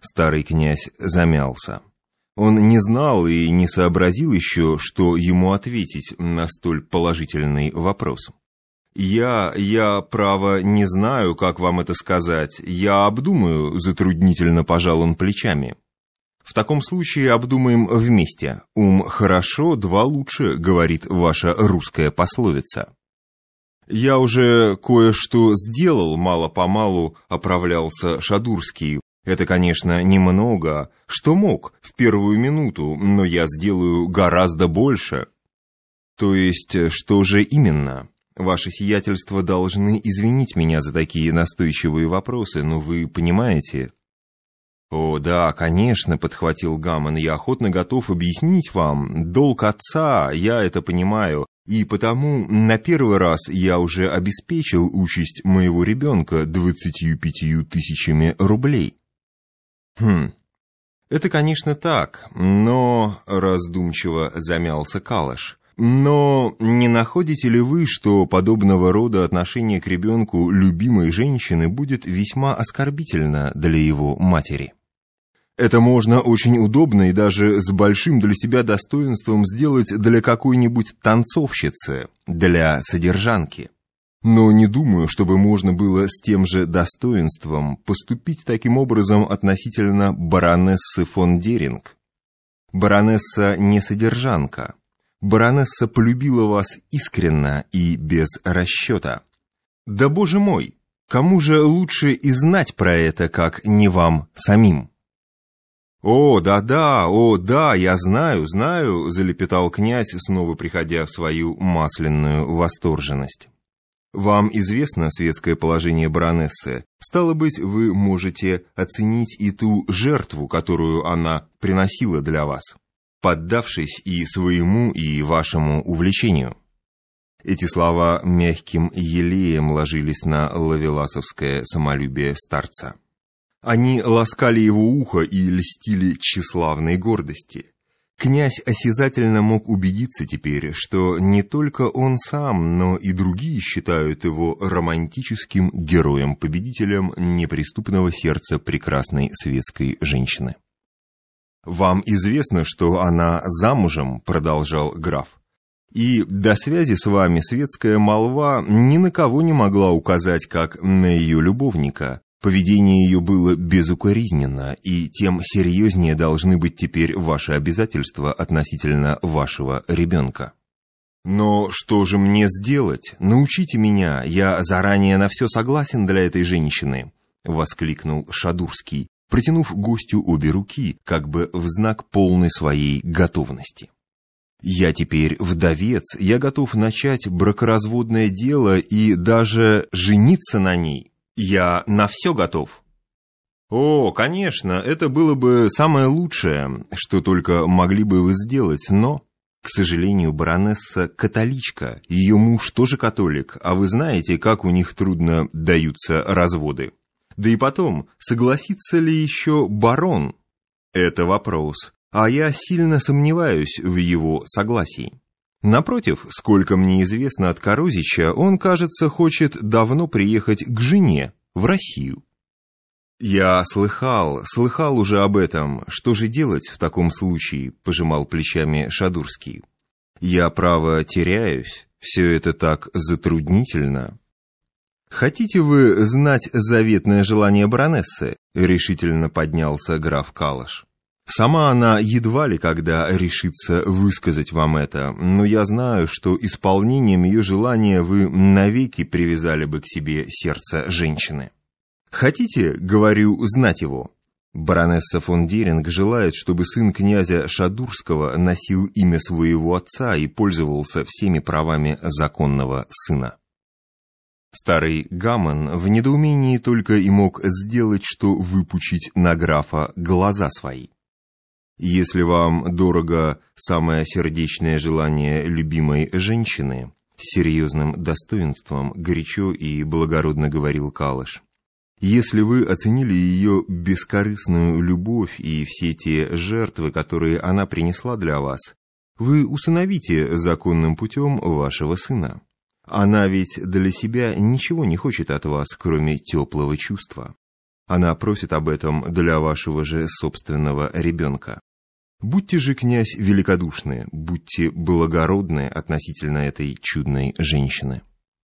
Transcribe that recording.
Старый князь замялся. Он не знал и не сообразил еще, что ему ответить на столь положительный вопрос. «Я, я, право, не знаю, как вам это сказать. Я обдумаю», — затруднительно пожал он плечами. «В таком случае обдумаем вместе. Ум хорошо, два лучше», — говорит ваша русская пословица. «Я уже кое-что сделал, мало-помалу», — оправлялся Шадурский. «Это, конечно, немного. Что мог в первую минуту, но я сделаю гораздо больше». «То есть, что же именно?» Ваше сиятельство должны извинить меня за такие настойчивые вопросы, но вы понимаете...» «О, да, конечно», — подхватил Гаммон, — «я охотно готов объяснить вам. Долг отца, я это понимаю, и потому на первый раз я уже обеспечил участь моего ребенка двадцатью пятью тысячами рублей». «Хм, это, конечно, так, но...» — раздумчиво замялся Калаш. Но не находите ли вы, что подобного рода отношение к ребенку любимой женщины будет весьма оскорбительно для его матери? Это можно очень удобно и даже с большим для себя достоинством сделать для какой-нибудь танцовщицы, для содержанки. Но не думаю, чтобы можно было с тем же достоинством поступить таким образом относительно баронессы фон Деринг. Баронесса не содержанка, Баронесса полюбила вас искренно и без расчета. Да, боже мой, кому же лучше и знать про это, как не вам самим? «О, да-да, о, да, я знаю, знаю», — залепетал князь, снова приходя в свою масляную восторженность. «Вам известно светское положение баронессы. Стало быть, вы можете оценить и ту жертву, которую она приносила для вас» поддавшись и своему, и вашему увлечению. Эти слова мягким елеем ложились на лавеласовское самолюбие старца. Они ласкали его ухо и льстили тщеславной гордости. Князь осязательно мог убедиться теперь, что не только он сам, но и другие считают его романтическим героем-победителем неприступного сердца прекрасной светской женщины. «Вам известно, что она замужем», — продолжал граф. «И до связи с вами светская молва ни на кого не могла указать, как на ее любовника. Поведение ее было безукоризненно, и тем серьезнее должны быть теперь ваши обязательства относительно вашего ребенка». «Но что же мне сделать? Научите меня, я заранее на все согласен для этой женщины», — воскликнул Шадурский протянув гостю обе руки, как бы в знак полной своей готовности. «Я теперь вдовец, я готов начать бракоразводное дело и даже жениться на ней. Я на все готов». «О, конечно, это было бы самое лучшее, что только могли бы вы сделать, но...» К сожалению, баронесса католичка, ее муж тоже католик, а вы знаете, как у них трудно даются разводы. Да и потом, согласится ли еще барон? Это вопрос, а я сильно сомневаюсь в его согласии. Напротив, сколько мне известно от Корозича, он, кажется, хочет давно приехать к жене, в Россию. «Я слыхал, слыхал уже об этом. Что же делать в таком случае?» – пожимал плечами Шадурский. «Я, право, теряюсь. Все это так затруднительно». «Хотите вы знать заветное желание баронессы?» — решительно поднялся граф Калаш. «Сама она едва ли когда решится высказать вам это, но я знаю, что исполнением ее желания вы навеки привязали бы к себе сердце женщины. Хотите, говорю, знать его?» Баронесса фон Деринг желает, чтобы сын князя Шадурского носил имя своего отца и пользовался всеми правами законного сына. Старый Гаммон в недоумении только и мог сделать, что выпучить на графа глаза свои. «Если вам дорого самое сердечное желание любимой женщины», с серьезным достоинством горячо и благородно говорил Калыш, «если вы оценили ее бескорыстную любовь и все те жертвы, которые она принесла для вас, вы усыновите законным путем вашего сына». Она ведь для себя ничего не хочет от вас, кроме теплого чувства. Она просит об этом для вашего же собственного ребенка. Будьте же, князь, великодушны, будьте благородны относительно этой чудной женщины.